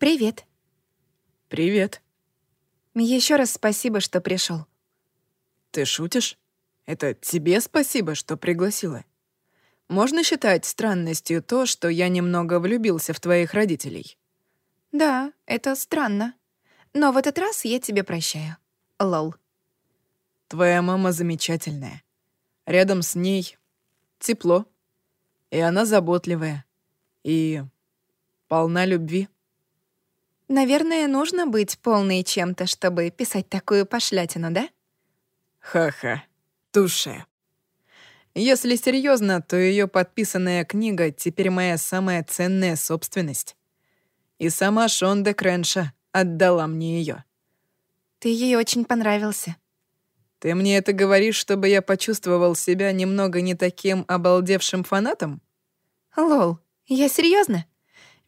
Привет. Привет. Еще раз спасибо, что пришел. Ты шутишь? Это тебе спасибо, что пригласила. Можно считать странностью то, что я немного влюбился в твоих родителей. Да, это странно. Но в этот раз я тебе прощаю. Лол. Твоя мама замечательная. Рядом с ней тепло. И она заботливая. И полна любви. Наверное, нужно быть полной чем-то, чтобы писать такую пошлятину, да? Ха-ха. Туше. Если серьезно, то ее подписанная книга теперь моя самая ценная собственность. И сама Шонда Кренша отдала мне ее. Ты ей очень понравился. Ты мне это говоришь, чтобы я почувствовал себя немного не таким обалдевшим фанатом? Лол, я серьезно?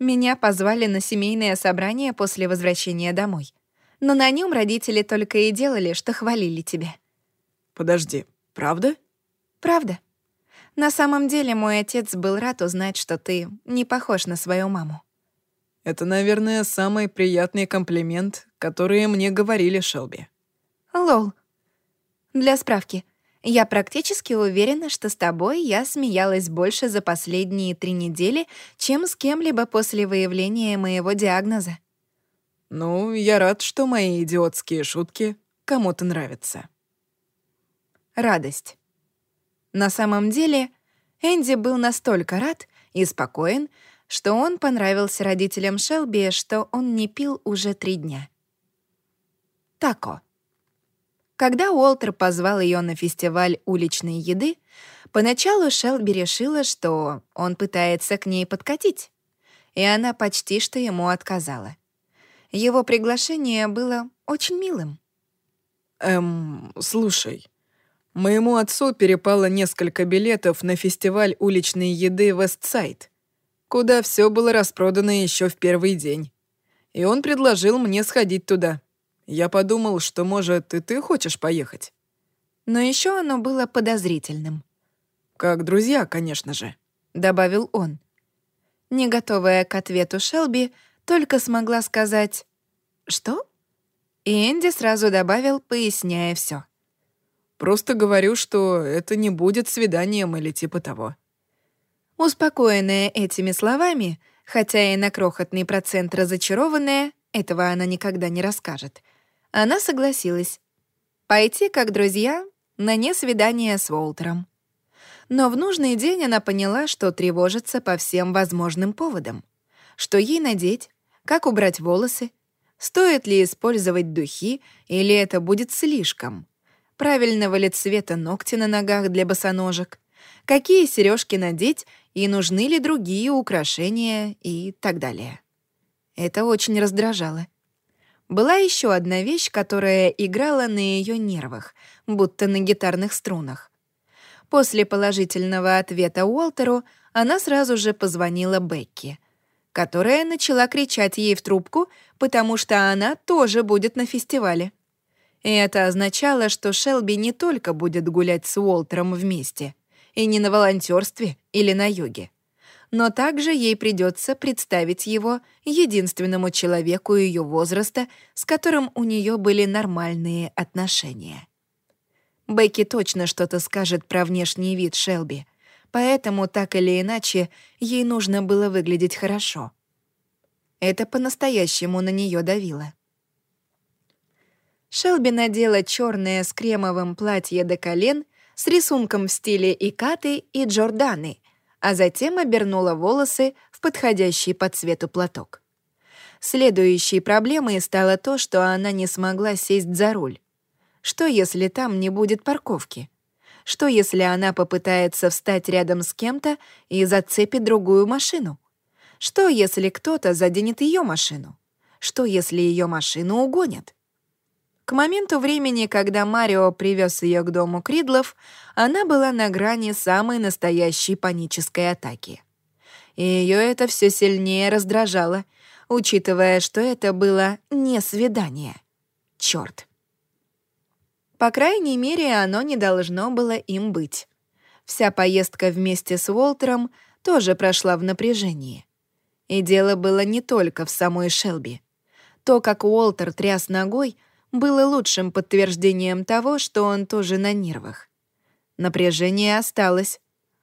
Меня позвали на семейное собрание после возвращения домой. Но на нем родители только и делали, что хвалили тебя. Подожди, правда? Правда. На самом деле мой отец был рад узнать, что ты не похож на свою маму. Это, наверное, самый приятный комплимент, который мне говорили Шелби. Лол, для справки, я практически уверена, что с тобой я смеялась больше за последние три недели, чем с кем-либо после выявления моего диагноза. Ну, я рад, что мои идиотские шутки кому-то нравятся. Радость. На самом деле, Энди был настолько рад и спокоен, что он понравился родителям Шелби, что он не пил уже три дня. Тако. Когда Уолтер позвал ее на фестиваль уличной еды, поначалу Шелби решила, что он пытается к ней подкатить, и она почти что ему отказала. Его приглашение было очень милым. «Эм, слушай, моему отцу перепало несколько билетов на фестиваль уличной еды Вестсайд, куда все было распродано еще в первый день, и он предложил мне сходить туда». Я подумал, что, может, и ты хочешь поехать. Но еще оно было подозрительным. Как друзья, конечно же, добавил он. Не готовая к ответу Шелби, только смогла сказать «Что?» И Энди сразу добавил, поясняя все. «Просто говорю, что это не будет свиданием или типа того». Успокоенная этими словами, хотя и на крохотный процент разочарованная, этого она никогда не расскажет, она согласилась. Пойти, как друзья, на несвидание с Уолтером. Но в нужный день она поняла, что тревожится по всем возможным поводам. Что ей надеть, как убрать волосы, стоит ли использовать духи или это будет слишком, правильного ли цвета ногти на ногах для босоножек, какие сережки надеть и нужны ли другие украшения и так далее. Это очень раздражало. Была еще одна вещь, которая играла на ее нервах, будто на гитарных струнах. После положительного ответа Уолтеру она сразу же позвонила Бекки, которая начала кричать ей в трубку, потому что она тоже будет на фестивале. И это означало, что Шелби не только будет гулять с Уолтером вместе, и не на волонтерстве или на йоге но также ей придется представить его единственному человеку ее возраста, с которым у нее были нормальные отношения. Бекки точно что-то скажет про внешний вид Шелби, поэтому так или иначе ей нужно было выглядеть хорошо. Это по-настоящему на нее давило. Шелби надела черное с кремовым платье до колен с рисунком в стиле Икаты и Джорданы — а затем обернула волосы в подходящий по цвету платок. Следующей проблемой стало то, что она не смогла сесть за руль. Что, если там не будет парковки? Что, если она попытается встать рядом с кем-то и зацепит другую машину? Что, если кто-то заденет ее машину? Что, если ее машину угонят? К моменту времени, когда Марио привез ее к дому Кридлов, она была на грани самой настоящей панической атаки. И ее это все сильнее раздражало, учитывая, что это было не свидание. Черт. По крайней мере, оно не должно было им быть. Вся поездка вместе с Уолтером тоже прошла в напряжении. И дело было не только в самой Шелби. То, как Уолтер тряс ногой, было лучшим подтверждением того, что он тоже на нервах. Напряжение осталось,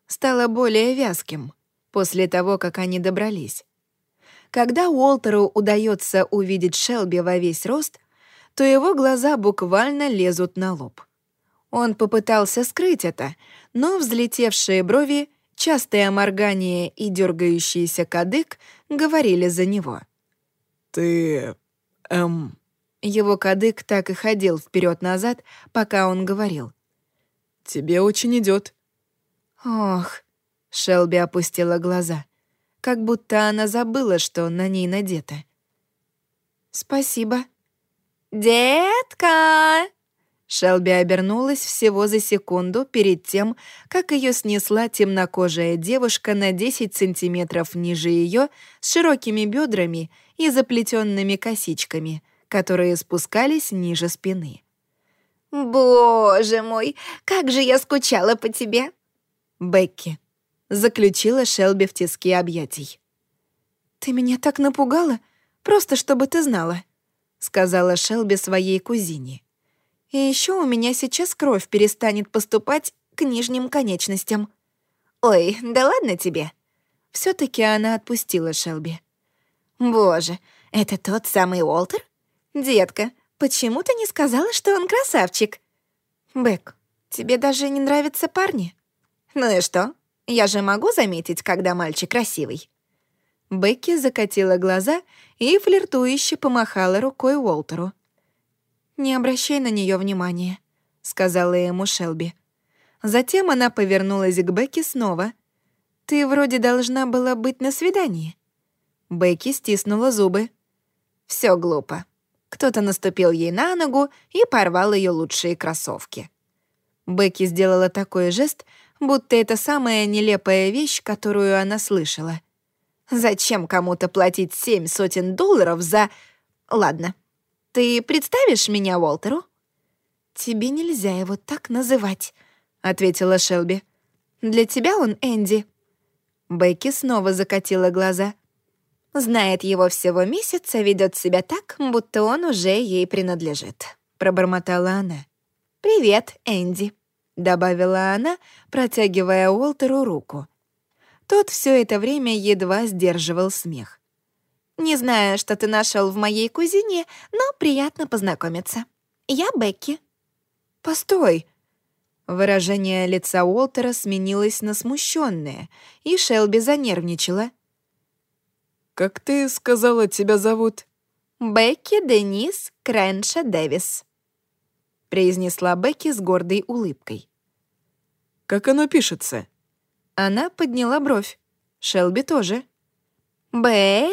стало более вязким после того, как они добрались. Когда Уолтеру удается увидеть Шелби во весь рост, то его глаза буквально лезут на лоб. Он попытался скрыть это, но взлетевшие брови, частое моргание и дергающийся кадык говорили за него. «Ты... эм...» Его кадык так и ходил вперед назад пока он говорил. «Тебе очень идет. «Ох...» — Шелби опустила глаза, как будто она забыла, что на ней надето. «Спасибо». «Детка!» Шелби обернулась всего за секунду перед тем, как ее снесла темнокожая девушка на 10 сантиметров ниже ее с широкими бедрами и заплетенными косичками, которые спускались ниже спины. «Боже мой, как же я скучала по тебе!» «Бекки», — заключила Шелби в тиски объятий. «Ты меня так напугала, просто чтобы ты знала», — сказала Шелби своей кузине. И еще у меня сейчас кровь перестанет поступать к нижним конечностям. Ой, да ладно тебе. все таки она отпустила Шелби. Боже, это тот самый Уолтер? Детка, почему ты не сказала, что он красавчик? Бэк, тебе даже не нравятся парни? Ну и что? Я же могу заметить, когда мальчик красивый. Бекки закатила глаза и флиртующе помахала рукой Уолтеру. «Не обращай на нее внимания», — сказала ему Шелби. Затем она повернулась к Бекки снова. «Ты вроде должна была быть на свидании». Бекки стиснула зубы. Все глупо. Кто-то наступил ей на ногу и порвал ее лучшие кроссовки. Бекки сделала такой жест, будто это самая нелепая вещь, которую она слышала. «Зачем кому-то платить семь сотен долларов за...» «Ладно, ты представишь меня Уолтеру?» «Тебе нельзя его так называть», — ответила Шелби. «Для тебя он Энди». Бекки снова закатила глаза. «Знает его всего месяц, а ведет себя так, будто он уже ей принадлежит», — пробормотала она. «Привет, Энди», — добавила она, протягивая Уолтеру руку. Тот все это время едва сдерживал смех. Не знаю, что ты нашел в моей кузине, но приятно познакомиться. Я Бекки». «Постой!» Выражение лица Уолтера сменилось на смущенное, и Шелби занервничала. «Как ты сказала, тебя зовут?» «Бекки Денис Крэнша Дэвис», — произнесла Бекки с гордой улыбкой. «Как оно пишется?» Она подняла бровь. Шелби тоже. Б-Е-К-К-И.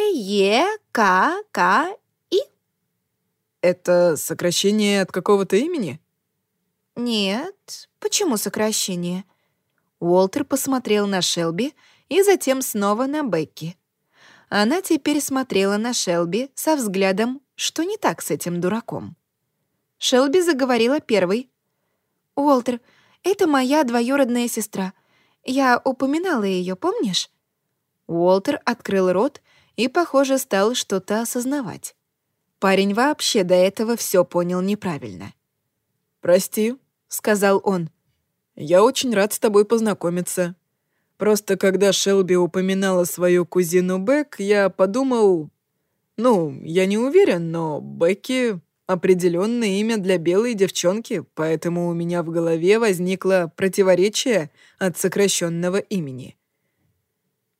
Это сокращение от какого-то имени? Нет. Почему сокращение? Уолтер посмотрел на Шелби и затем снова на Бекки. Она теперь смотрела на Шелби со взглядом, что не так с этим дураком. Шелби заговорила первой. «Уолтер, это моя двоюродная сестра. Я упоминала ее, помнишь? Уолтер открыл рот и, похоже, стал что-то осознавать. Парень вообще до этого все понял неправильно. «Прости», — сказал он. «Я очень рад с тобой познакомиться. Просто когда Шелби упоминала свою кузину Бек, я подумал... Ну, я не уверен, но Бекки — определенное имя для белой девчонки, поэтому у меня в голове возникло противоречие от сокращенного имени.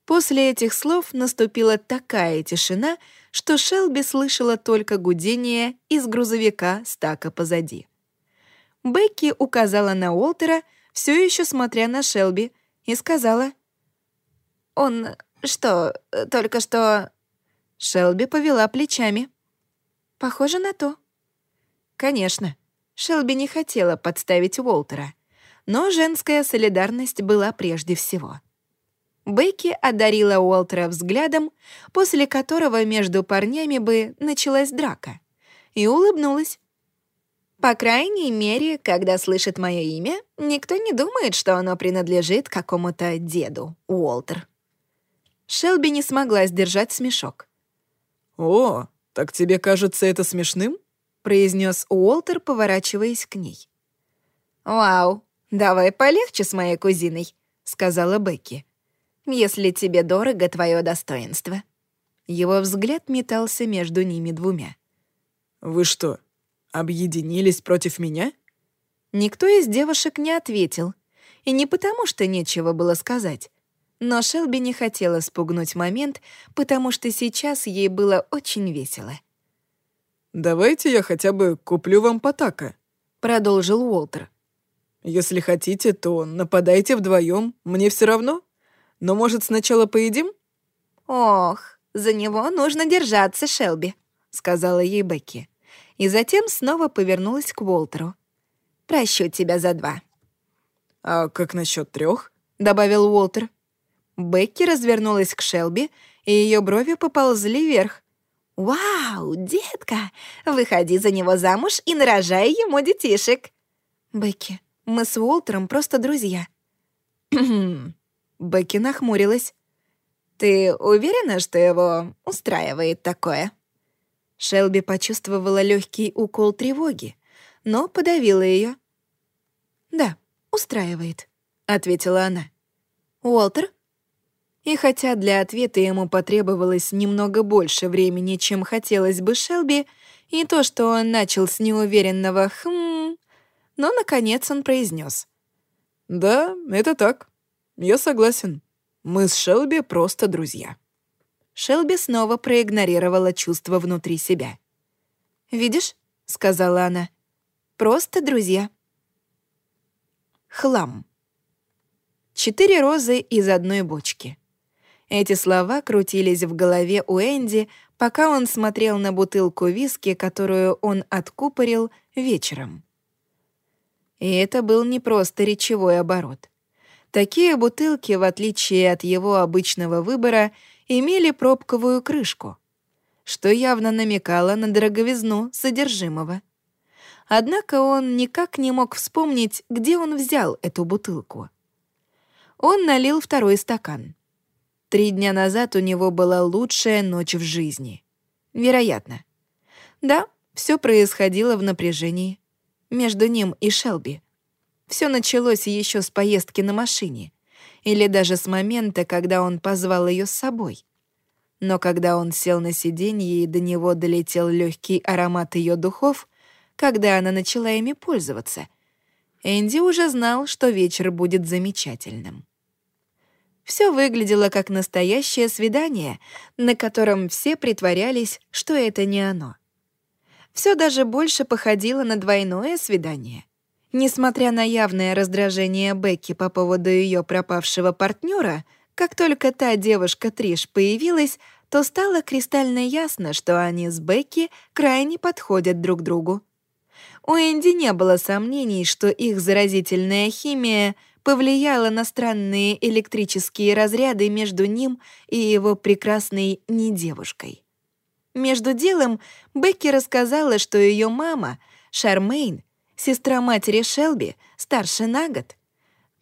После этих слов наступила такая тишина, что Шелби слышала только гудение из грузовика стака позади. Бекки указала на Уолтера, все еще смотря на Шелби, и сказала, «Он что, только что...» Шелби повела плечами. «Похоже на то». Конечно, Шелби не хотела подставить Уолтера, но женская солидарность была прежде всего. Бекки одарила Уолтера взглядом, после которого между парнями бы началась драка, и улыбнулась. По крайней мере, когда слышит мое имя, никто не думает, что оно принадлежит какому-то деду, Уолтер. Шелби не смогла сдержать смешок. «О, так тебе кажется это смешным?» произнес Уолтер, поворачиваясь к ней. «Вау, давай полегче с моей кузиной», — сказала Бекки. «Если тебе дорого твое достоинство». Его взгляд метался между ними двумя. «Вы что, объединились против меня?» Никто из девушек не ответил. И не потому, что нечего было сказать. Но Шелби не хотела спугнуть момент, потому что сейчас ей было очень весело. «Давайте я хотя бы куплю вам потака», — продолжил Уолтер. «Если хотите, то нападайте вдвоем, мне все равно. Но, может, сначала поедим?» «Ох, за него нужно держаться, Шелби», — сказала ей Бекки. И затем снова повернулась к Уолтеру. «Прощу тебя за два». «А как насчет трех? добавил Уолтер. Бекки развернулась к Шелби, и ее брови поползли вверх. «Вау, детка, выходи за него замуж и нарожай ему детишек». «Бекки, мы с Уолтером просто друзья». Бекки нахмурилась. «Ты уверена, что его устраивает такое?» Шелби почувствовала легкий укол тревоги, но подавила ее. «Да, устраивает», — ответила она. «Уолтер, и хотя для ответа ему потребовалось немного больше времени, чем хотелось бы Шелби, и то, что он начал с неуверенного «хм», но, наконец, он произнес: «Да, это так. Я согласен. Мы с Шелби просто друзья». Шелби снова проигнорировала чувство внутри себя. «Видишь?» — сказала она. «Просто друзья». Хлам. Четыре розы из одной бочки. Эти слова крутились в голове у Энди, пока он смотрел на бутылку виски, которую он откупорил вечером. И это был не просто речевой оборот. Такие бутылки, в отличие от его обычного выбора, имели пробковую крышку, что явно намекало на дороговизну содержимого. Однако он никак не мог вспомнить, где он взял эту бутылку. Он налил второй стакан. Три дня назад у него была лучшая ночь в жизни. Вероятно. Да, все происходило в напряжении. Между ним и Шелби. Все началось еще с поездки на машине. Или даже с момента, когда он позвал ее с собой. Но когда он сел на сиденье и до него долетел легкий аромат ее духов, когда она начала ими пользоваться, Энди уже знал, что вечер будет замечательным. Все выглядело как настоящее свидание, на котором все притворялись, что это не оно. Все даже больше походило на двойное свидание. Несмотря на явное раздражение Бекки по поводу ее пропавшего партнера, как только та девушка Триш появилась, то стало кристально ясно, что они с Бекки крайне подходят друг другу. У Энди не было сомнений, что их заразительная химия повлияло на странные электрические разряды между ним и его прекрасной недевушкой. Между делом Бекки рассказала, что ее мама, Шармейн, сестра матери Шелби, старше на год,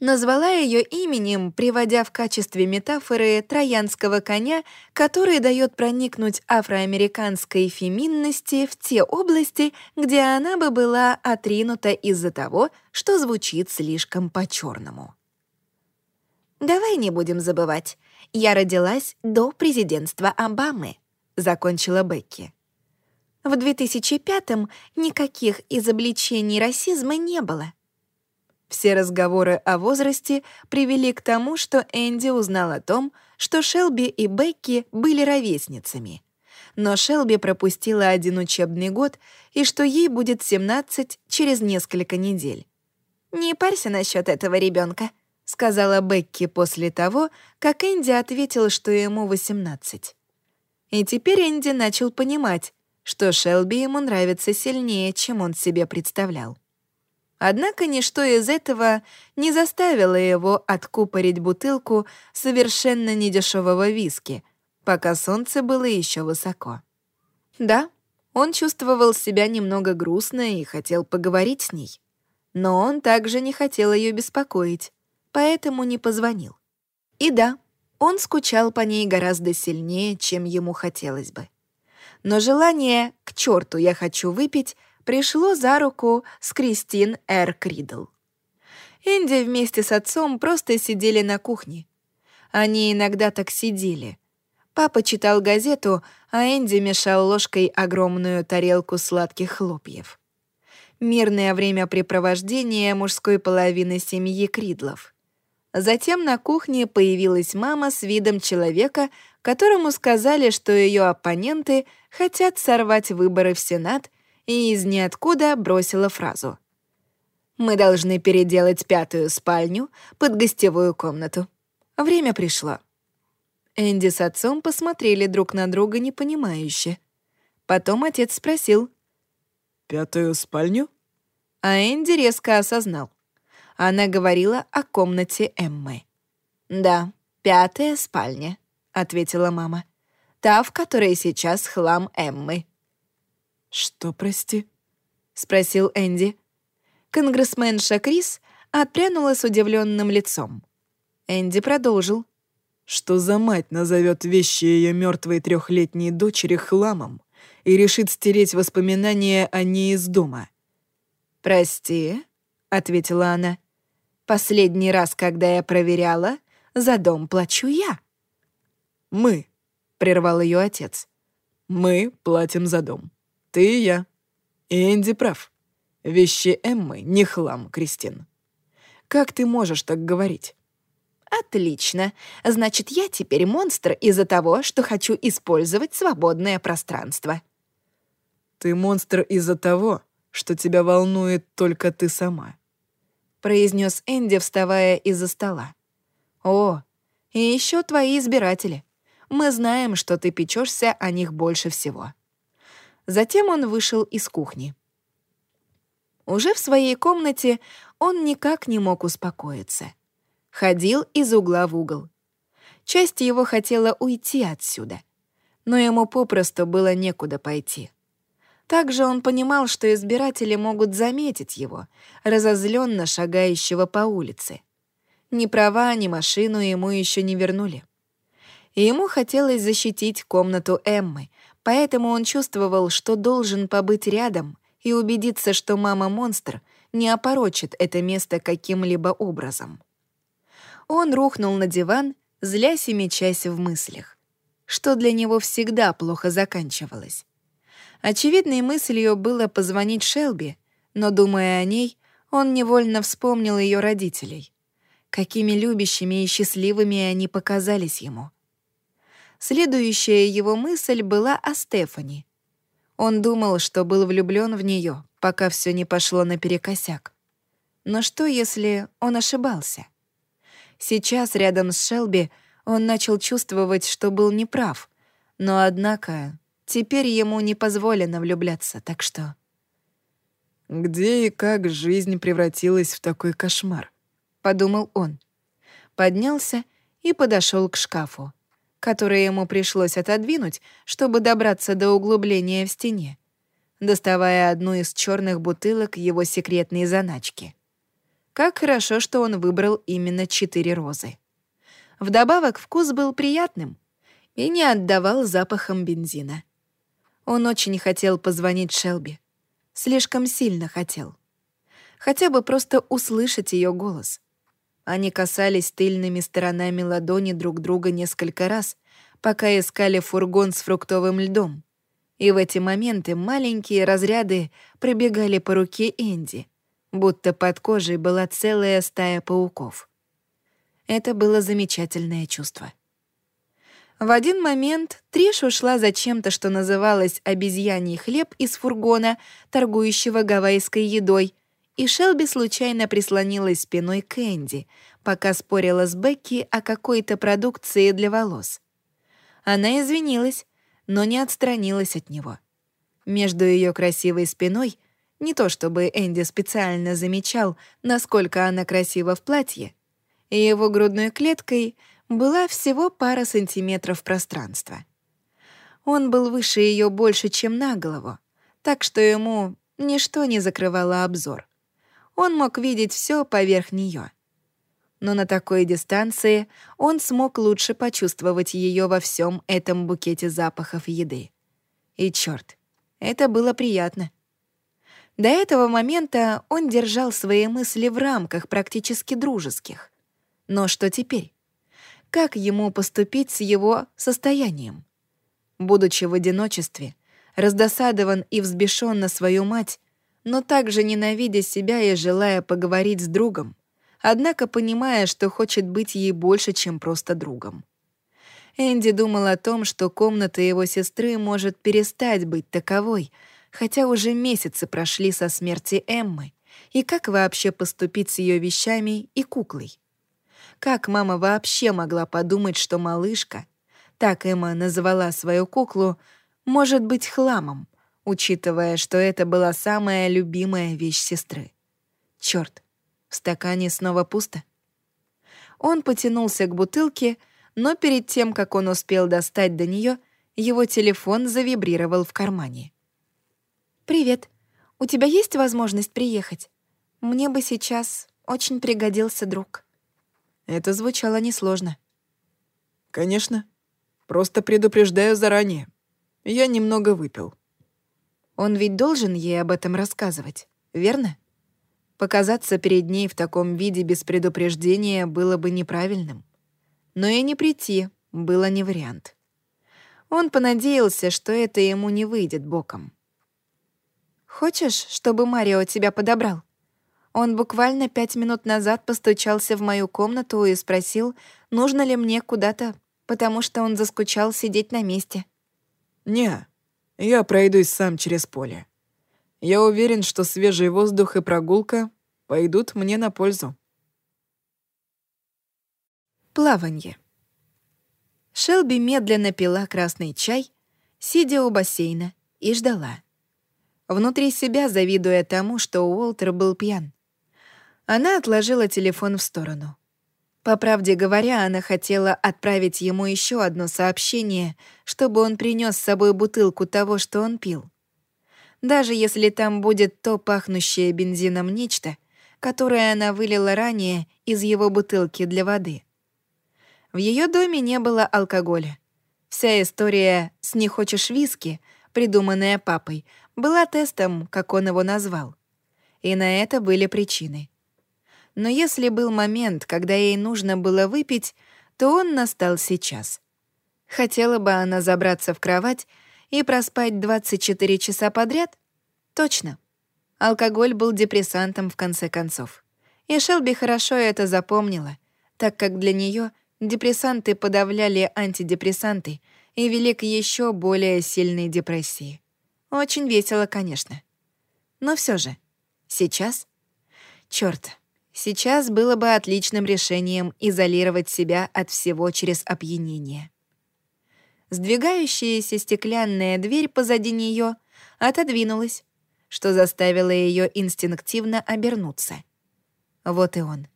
назвала ее именем, приводя в качестве метафоры троянского коня, который дает проникнуть афроамериканской феминности в те области, где она бы была отринута из-за того, что звучит слишком по-черному. «Давай не будем забывать, я родилась до президентства Обамы», — закончила Бекки. В 2005-м никаких изобличений расизма не было. Все разговоры о возрасте привели к тому, что Энди узнал о том, что Шелби и Бекки были ровесницами. Но Шелби пропустила один учебный год и что ей будет 17 через несколько недель. «Не парься насчет этого ребенка, сказала Бекки после того, как Энди ответил, что ему 18. И теперь Энди начал понимать, что Шелби ему нравится сильнее, чем он себе представлял. Однако ничто из этого не заставило его откупорить бутылку совершенно недешевого виски, пока солнце было еще высоко. Да, он чувствовал себя немного грустно и хотел поговорить с ней. Но он также не хотел ее беспокоить, поэтому не позвонил. И да, Он скучал по ней гораздо сильнее, чем ему хотелось бы. Но желание «к черту я хочу выпить» пришло за руку с Кристин Эр Кридл. Энди вместе с отцом просто сидели на кухне. Они иногда так сидели. Папа читал газету, а Энди мешал ложкой огромную тарелку сладких хлопьев. Мирное времяпрепровождение мужской половины семьи Кридлов. Затем на кухне появилась мама с видом человека, которому сказали, что ее оппоненты хотят сорвать выборы в Сенат, и из ниоткуда бросила фразу. «Мы должны переделать пятую спальню под гостевую комнату. Время пришло». Энди с отцом посмотрели друг на друга непонимающе. Потом отец спросил. «Пятую спальню?» А Энди резко осознал. Она говорила о комнате Эммы. «Да, пятая спальня», — ответила мама. «Та, в которой сейчас хлам Эммы». «Что, прости?» — спросил Энди. Конгрессменша Крис отпрянула с удивленным лицом. Энди продолжил. «Что за мать назовет вещи ее мертвой трехлетней дочери хламом и решит стереть воспоминания о ней из дома?» «Прости», — ответила она. Последний раз, когда я проверяла, за дом плачу я». «Мы», — прервал ее отец. «Мы платим за дом. Ты и я. И Энди прав. Вещи Эммы не хлам, Кристин. Как ты можешь так говорить?» «Отлично. Значит, я теперь монстр из-за того, что хочу использовать свободное пространство». «Ты монстр из-за того, что тебя волнует только ты сама», произнес Энди, вставая из-за стола. «О, и еще твои избиратели. Мы знаем, что ты печешься о них больше всего». Затем он вышел из кухни. Уже в своей комнате он никак не мог успокоиться. Ходил из угла в угол. Часть его хотела уйти отсюда, но ему попросту было некуда пойти. Также он понимал, что избиратели могут заметить его, разозленно шагающего по улице. Ни права, ни машину ему еще не вернули. И ему хотелось защитить комнату Эммы, поэтому он чувствовал, что должен побыть рядом и убедиться, что мама-монстр не опорочит это место каким-либо образом. Он рухнул на диван, злясь и мечась в мыслях, что для него всегда плохо заканчивалось. Очевидной мыслью было позвонить Шелби, но, думая о ней, он невольно вспомнил ее родителей. Какими любящими и счастливыми они показались ему. Следующая его мысль была о Стефани. Он думал, что был влюблен в нее, пока все не пошло наперекосяк. Но что, если он ошибался? Сейчас рядом с Шелби он начал чувствовать, что был неправ, но, однако, Теперь ему не позволено влюбляться, так что... «Где и как жизнь превратилась в такой кошмар?» — подумал он. Поднялся и подошел к шкафу, который ему пришлось отодвинуть, чтобы добраться до углубления в стене, доставая одну из черных бутылок его секретной заначки. Как хорошо, что он выбрал именно четыре розы. Вдобавок вкус был приятным и не отдавал запахом бензина. Он очень хотел позвонить Шелби. Слишком сильно хотел. Хотя бы просто услышать ее голос. Они касались тыльными сторонами ладони друг друга несколько раз, пока искали фургон с фруктовым льдом. И в эти моменты маленькие разряды пробегали по руке Энди, будто под кожей была целая стая пауков. Это было замечательное чувство. В один момент Триш ушла за чем-то, что называлось «обезьяний хлеб» из фургона, торгующего гавайской едой, и Шелби случайно прислонилась спиной к Энди, пока спорила с Бекки о какой-то продукции для волос. Она извинилась, но не отстранилась от него. Между ее красивой спиной, не то чтобы Энди специально замечал, насколько она красива в платье, и его грудной клеткой — была всего пара сантиметров пространства. Он был выше ее больше, чем на голову, так что ему ничто не закрывало обзор. Он мог видеть все поверх нее. но на такой дистанции он смог лучше почувствовать ее во всем этом букете запахов еды. И черт, это было приятно. До этого момента он держал свои мысли в рамках практически дружеских. Но что теперь? Как ему поступить с его состоянием? Будучи в одиночестве, раздосадован и взбешен на свою мать, но также ненавидя себя и желая поговорить с другом, однако понимая, что хочет быть ей больше, чем просто другом. Энди думал о том, что комната его сестры может перестать быть таковой, хотя уже месяцы прошли со смерти Эммы, и как вообще поступить с ее вещами и куклой. Как мама вообще могла подумать, что малышка, так Эмма называла свою куклу, может быть хламом, учитывая, что это была самая любимая вещь сестры. Черт, в стакане снова пусто. Он потянулся к бутылке, но перед тем, как он успел достать до нее, его телефон завибрировал в кармане. «Привет. У тебя есть возможность приехать? Мне бы сейчас очень пригодился друг». Это звучало несложно. «Конечно. Просто предупреждаю заранее. Я немного выпил». Он ведь должен ей об этом рассказывать, верно? Показаться перед ней в таком виде без предупреждения было бы неправильным. Но и не прийти было не вариант. Он понадеялся, что это ему не выйдет боком. «Хочешь, чтобы Марио тебя подобрал?» Он буквально пять минут назад постучался в мою комнату и спросил, нужно ли мне куда-то, потому что он заскучал сидеть на месте. «Не, я пройдусь сам через поле. Я уверен, что свежий воздух и прогулка пойдут мне на пользу». Плаванье. Шелби медленно пила красный чай, сидя у бассейна, и ждала. Внутри себя завидуя тому, что Уолтер был пьян. Она отложила телефон в сторону. По правде говоря, она хотела отправить ему еще одно сообщение, чтобы он принес с собой бутылку того, что он пил. Даже если там будет то пахнущее бензином нечто, которое она вылила ранее из его бутылки для воды. В ее доме не было алкоголя. Вся история с «не хочешь виски», придуманная папой, была тестом, как он его назвал. И на это были причины — но если был момент, когда ей нужно было выпить, то он настал сейчас. Хотела бы она забраться в кровать и проспать 24 часа подряд? Точно. Алкоголь был депрессантом в конце концов. И Шелби хорошо это запомнила, так как для нее депрессанты подавляли антидепрессанты и вели к еще более сильной депрессии. Очень весело, конечно. Но все же, сейчас... Чёрт, Сейчас было бы отличным решением изолировать себя от всего через опьянение. Сдвигающаяся стеклянная дверь позади нее отодвинулась, что заставило ее инстинктивно обернуться. Вот и он.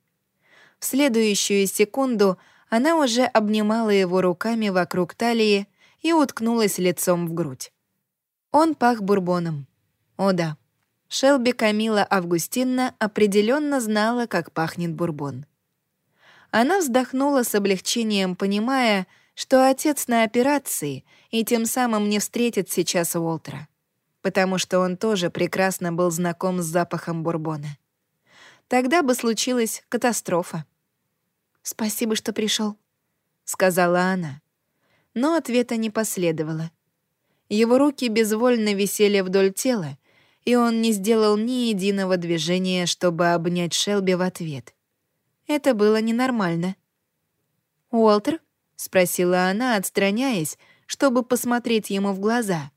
В следующую секунду она уже обнимала его руками вокруг талии и уткнулась лицом в грудь. Он пах бурбоном. О да, Шелби Камила Августинна определенно знала, как пахнет бурбон. Она вздохнула с облегчением, понимая, что отец на операции и тем самым не встретит сейчас Уолтера, потому что он тоже прекрасно был знаком с запахом бурбона. Тогда бы случилась катастрофа. «Спасибо, что пришел, сказала она. Но ответа не последовало. Его руки безвольно висели вдоль тела, и он не сделал ни единого движения, чтобы обнять Шелби в ответ. Это было ненормально. «Уолтер?» — спросила она, отстраняясь, чтобы посмотреть ему в глаза.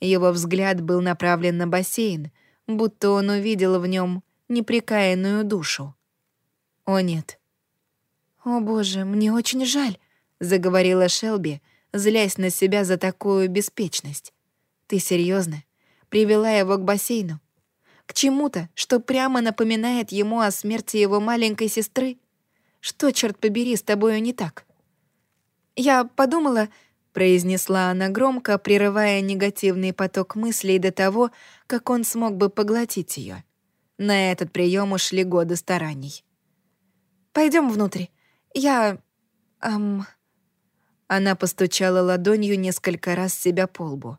Его взгляд был направлен на бассейн, будто он увидел в нем неприкаянную душу. «О, нет». «О, боже, мне очень жаль», — заговорила Шелби, злясь на себя за такую беспечность. «Ты серьезно? Привела его к бассейну. К чему-то, что прямо напоминает ему о смерти его маленькой сестры. Что, черт побери, с тобою не так? Я подумала, произнесла она громко, прерывая негативный поток мыслей до того, как он смог бы поглотить ее. На этот прием ушли годы стараний. Пойдем внутрь. Я... Эм... Она постучала ладонью несколько раз себя по лбу.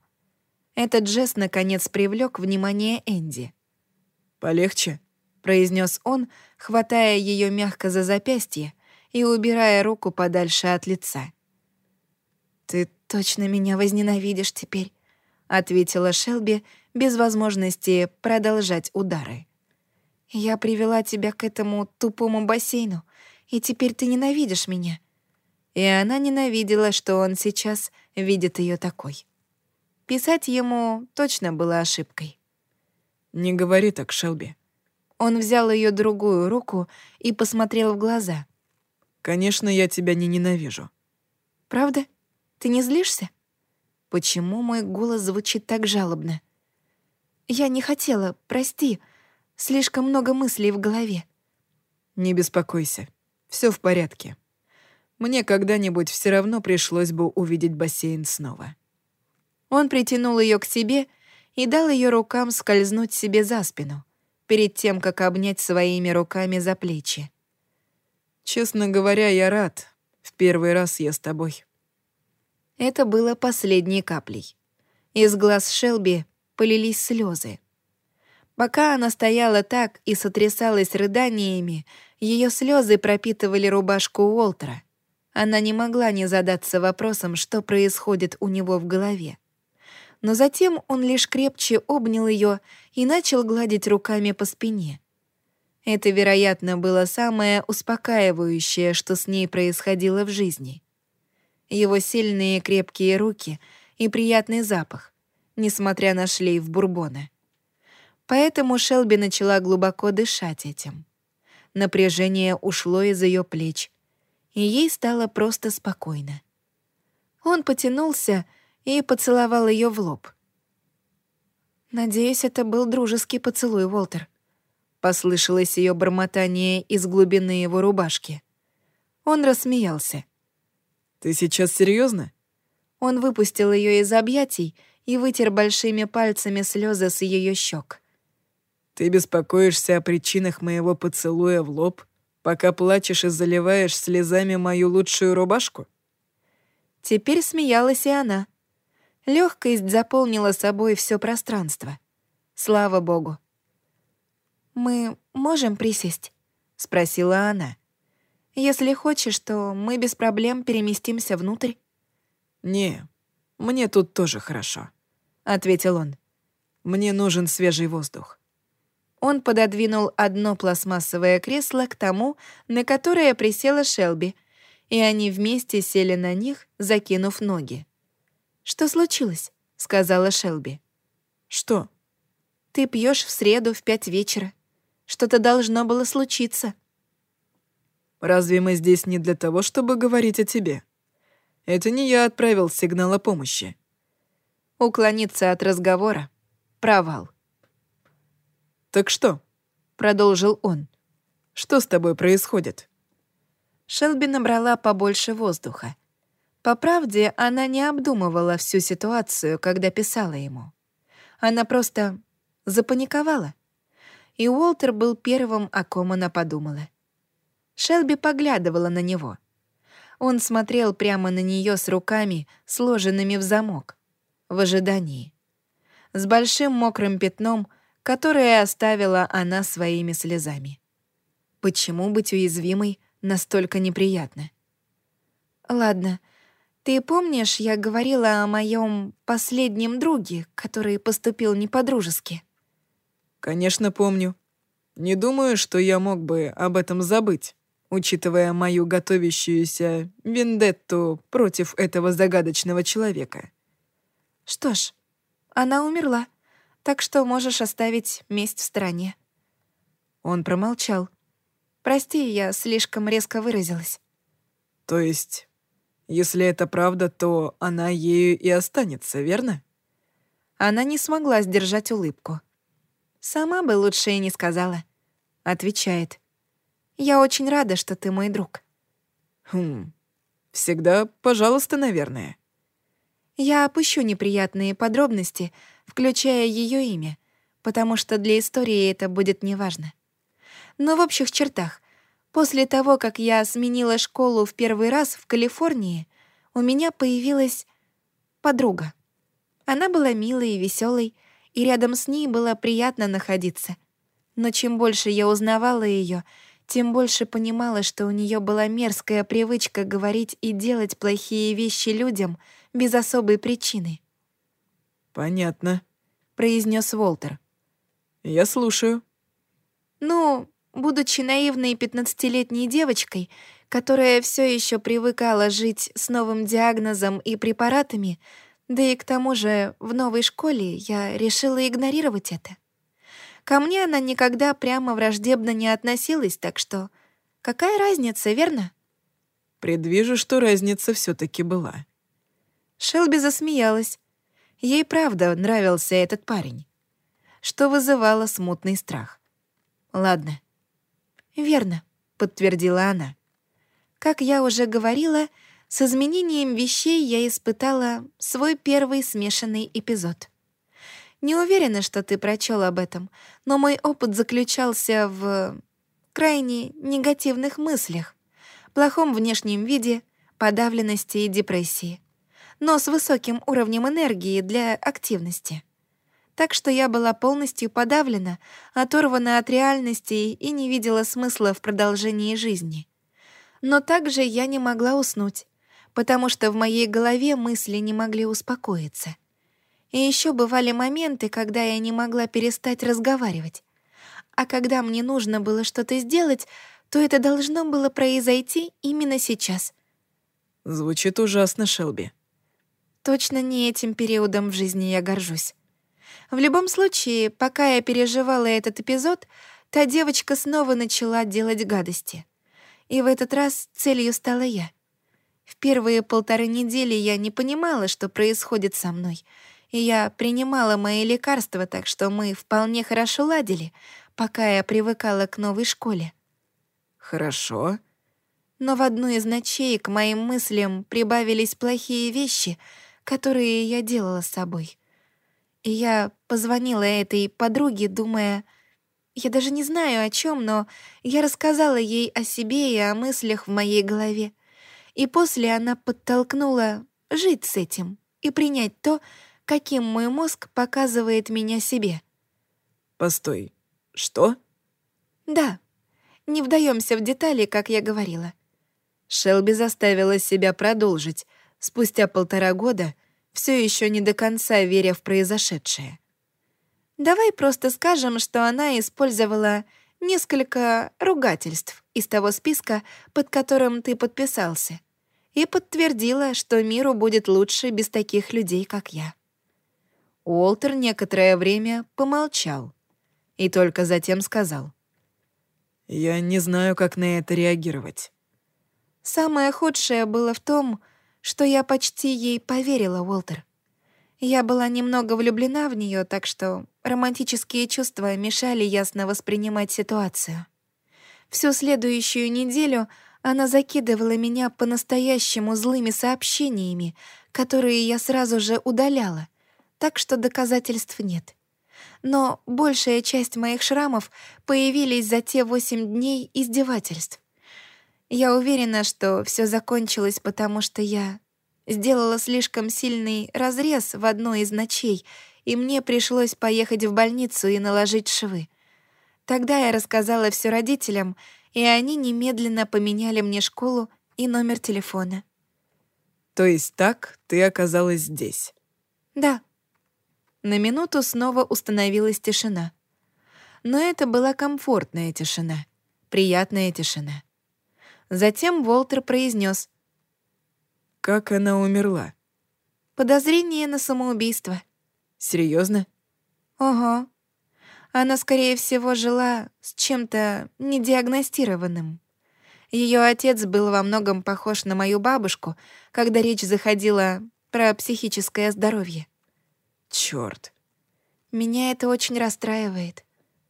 Этот жест, наконец, привлек внимание Энди. «Полегче», — произнес он, хватая ее мягко за запястье и убирая руку подальше от лица. «Ты точно меня возненавидишь теперь», — ответила Шелби без возможности продолжать удары. «Я привела тебя к этому тупому бассейну, и теперь ты ненавидишь меня и она ненавидела, что он сейчас видит ее такой. Писать ему точно было ошибкой. «Не говори так, Шелби». Он взял ее другую руку и посмотрел в глаза. «Конечно, я тебя не ненавижу». «Правда? Ты не злишься? Почему мой голос звучит так жалобно? Я не хотела, прости. Слишком много мыслей в голове». «Не беспокойся. все в порядке» мне когда-нибудь все равно пришлось бы увидеть бассейн снова. Он притянул ее к себе и дал ее рукам скользнуть себе за спину, перед тем, как обнять своими руками за плечи. «Честно говоря, я рад. В первый раз я с тобой». Это было последней каплей. Из глаз Шелби полились слезы. Пока она стояла так и сотрясалась рыданиями, ее слезы пропитывали рубашку Уолтера — она не могла не задаться вопросом, что происходит у него в голове. Но затем он лишь крепче обнял ее и начал гладить руками по спине. Это, вероятно, было самое успокаивающее, что с ней происходило в жизни. Его сильные крепкие руки и приятный запах, несмотря на шлейф бурбона. Поэтому Шелби начала глубоко дышать этим. Напряжение ушло из ее плеч, и ей стало просто спокойно. Он потянулся и поцеловал ее в лоб. «Надеюсь, это был дружеский поцелуй, Уолтер», — послышалось ее бормотание из глубины его рубашки. Он рассмеялся. «Ты сейчас серьезно? Он выпустил ее из объятий и вытер большими пальцами слезы с ее щек. «Ты беспокоишься о причинах моего поцелуя в лоб?» пока плачешь и заливаешь слезами мою лучшую рубашку?» Теперь смеялась и она. Легкость заполнила собой все пространство. Слава богу. «Мы можем присесть?» — спросила она. «Если хочешь, то мы без проблем переместимся внутрь». «Не, мне тут тоже хорошо», — ответил он. «Мне нужен свежий воздух». Он пододвинул одно пластмассовое кресло к тому, на которое присела Шелби, и они вместе сели на них, закинув ноги. «Что случилось?» — сказала Шелби. «Что?» «Ты пьешь в среду в пять вечера. Что-то должно было случиться». «Разве мы здесь не для того, чтобы говорить о тебе? Это не я отправил сигнал о помощи». Уклониться от разговора — провал. «Так что?» — продолжил он. «Что с тобой происходит?» Шелби набрала побольше воздуха. По правде, она не обдумывала всю ситуацию, когда писала ему. Она просто запаниковала. И Уолтер был первым, о ком она подумала. Шелби поглядывала на него. Он смотрел прямо на нее с руками, сложенными в замок, в ожидании. С большим мокрым пятном — которое оставила она своими слезами. Почему быть уязвимой настолько неприятно? «Ладно, ты помнишь, я говорила о моем последнем друге, который поступил не по-дружески?» «Конечно, помню. Не думаю, что я мог бы об этом забыть, учитывая мою готовящуюся вендетту против этого загадочного человека». «Что ж, она умерла», так что можешь оставить месть в стороне». Он промолчал. «Прости, я слишком резко выразилась». «То есть, если это правда, то она ею и останется, верно?» Она не смогла сдержать улыбку. «Сама бы лучше и не сказала», — отвечает. «Я очень рада, что ты мой друг». «Хм, всегда пожалуйста, наверное». Я опущу неприятные подробности, включая ее имя, потому что для истории это будет неважно. Но в общих чертах После того, как я сменила школу в первый раз в Калифорнии, у меня появилась подруга. Она была милой и веселой, и рядом с ней было приятно находиться. Но чем больше я узнавала ее, тем больше понимала, что у нее была мерзкая привычка говорить и делать плохие вещи людям без особой причины. «Понятно», — произнес Волтер. «Я слушаю». «Ну, будучи наивной пятнадцатилетней девочкой, которая все еще привыкала жить с новым диагнозом и препаратами, да и к тому же в новой школе я решила игнорировать это. Ко мне она никогда прямо враждебно не относилась, так что какая разница, верно? Предвижу, что разница все таки была. Шелби засмеялась. Ей правда нравился этот парень, что вызывало смутный страх. Ладно. Верно, подтвердила она. Как я уже говорила, с изменением вещей я испытала свой первый смешанный эпизод. Не уверена, что ты прочел об этом, но мой опыт заключался в крайне негативных мыслях, плохом внешнем виде, подавленности и депрессии, но с высоким уровнем энергии для активности. Так что я была полностью подавлена, оторвана от реальности и не видела смысла в продолжении жизни. Но также я не могла уснуть, потому что в моей голове мысли не могли успокоиться — и еще бывали моменты, когда я не могла перестать разговаривать. А когда мне нужно было что-то сделать, то это должно было произойти именно сейчас. Звучит ужасно, Шелби. Точно не этим периодом в жизни я горжусь. В любом случае, пока я переживала этот эпизод, та девочка снова начала делать гадости. И в этот раз целью стала я. В первые полторы недели я не понимала, что происходит со мной — и я принимала мои лекарства, так что мы вполне хорошо ладили, пока я привыкала к новой школе. Хорошо. Но в одну из ночей к моим мыслям прибавились плохие вещи, которые я делала с собой. И я позвонила этой подруге, думая... Я даже не знаю о чем, но я рассказала ей о себе и о мыслях в моей голове. И после она подтолкнула жить с этим и принять то, каким мой мозг показывает меня себе. Постой, что? Да, не вдаемся в детали, как я говорила. Шелби заставила себя продолжить, спустя полтора года, все еще не до конца веря в произошедшее. Давай просто скажем, что она использовала несколько ругательств из того списка, под которым ты подписался, и подтвердила, что миру будет лучше без таких людей, как я. Уолтер некоторое время помолчал и только затем сказал. «Я не знаю, как на это реагировать». «Самое худшее было в том, что я почти ей поверила, Уолтер. Я была немного влюблена в нее, так что романтические чувства мешали ясно воспринимать ситуацию. Всю следующую неделю она закидывала меня по-настоящему злыми сообщениями, которые я сразу же удаляла — так что доказательств нет. Но большая часть моих шрамов появились за те восемь дней издевательств. Я уверена, что все закончилось, потому что я сделала слишком сильный разрез в одной из ночей, и мне пришлось поехать в больницу и наложить швы. Тогда я рассказала все родителям, и они немедленно поменяли мне школу и номер телефона. То есть так ты оказалась здесь? Да. На минуту снова установилась тишина. Но это была комфортная тишина, приятная тишина. Затем Волтер произнес: «Как она умерла?» «Подозрение на самоубийство». Серьезно? «Ого. Она, скорее всего, жила с чем-то недиагностированным. Ее отец был во многом похож на мою бабушку, когда речь заходила про психическое здоровье. Чёрт. Меня это очень расстраивает,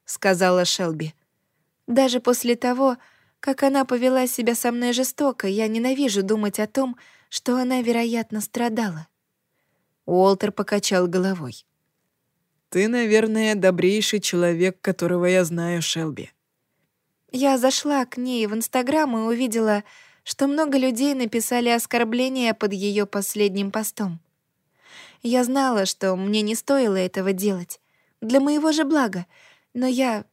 сказала Шелби. Даже после того, как она повела себя со мной жестоко, я ненавижу думать о том, что она, вероятно, страдала. Уолтер покачал головой. «Ты, наверное, добрейший человек, которого я знаю, Шелби». Я зашла к ней в Инстаграм и увидела, что много людей написали оскорбления под ее последним постом. Я знала, что мне не стоило этого делать, для моего же блага, но я...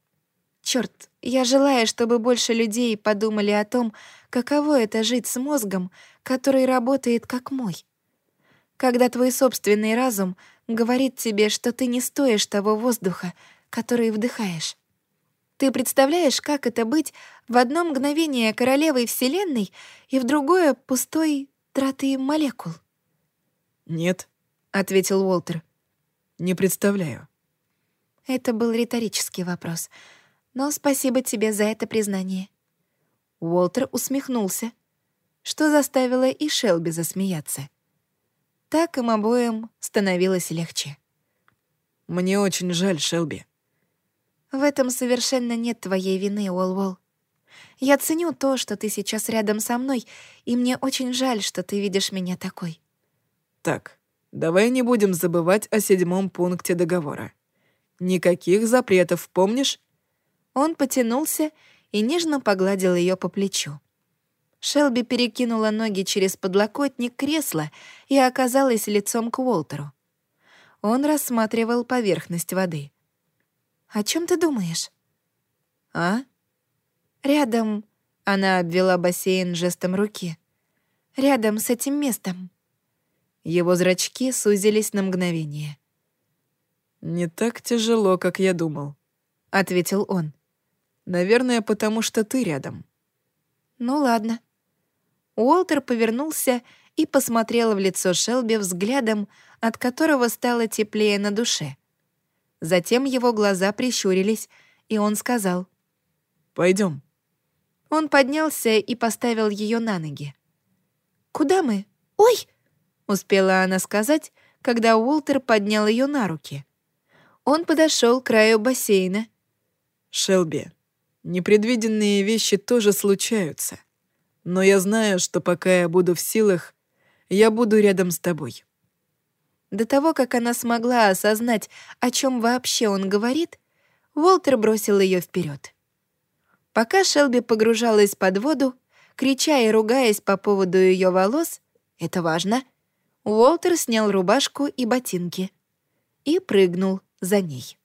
Чёрт, я желаю, чтобы больше людей подумали о том, каково это жить с мозгом, который работает как мой. Когда твой собственный разум говорит тебе, что ты не стоишь того воздуха, который вдыхаешь. Ты представляешь, как это быть в одно мгновение королевой Вселенной и в другое пустой тратой молекул? «Нет», — ответил Уолтер. «Не представляю». Это был риторический вопрос, но спасибо тебе за это признание. Уолтер усмехнулся, что заставило и Шелби засмеяться. Так им обоим становилось легче. «Мне очень жаль, Шелби», в этом совершенно нет твоей вины, Уолл-Уолл. Я ценю то, что ты сейчас рядом со мной, и мне очень жаль, что ты видишь меня такой. Так, давай не будем забывать о седьмом пункте договора. Никаких запретов, помнишь? Он потянулся и нежно погладил ее по плечу. Шелби перекинула ноги через подлокотник кресла и оказалась лицом к Уолтеру. Он рассматривал поверхность воды. О чем ты думаешь?» «А?» «Рядом...» — она обвела бассейн жестом руки. «Рядом с этим местом». Его зрачки сузились на мгновение. «Не так тяжело, как я думал», — ответил он. «Наверное, потому что ты рядом». «Ну ладно». Уолтер повернулся и посмотрел в лицо Шелби взглядом, от которого стало теплее на душе. Затем его глаза прищурились, и он сказал. «Пойдем». Он поднялся и поставил ее на ноги. «Куда мы? Ой!» — успела она сказать, когда Уолтер поднял ее на руки. Он подошел к краю бассейна. «Шелби, непредвиденные вещи тоже случаются. Но я знаю, что пока я буду в силах, я буду рядом с тобой». До того, как она смогла осознать, о чем вообще он говорит, Уолтер бросил ее вперед. Пока Шелби погружалась под воду, крича и ругаясь по поводу ее волос, это важно, Уолтер снял рубашку и ботинки и прыгнул за ней.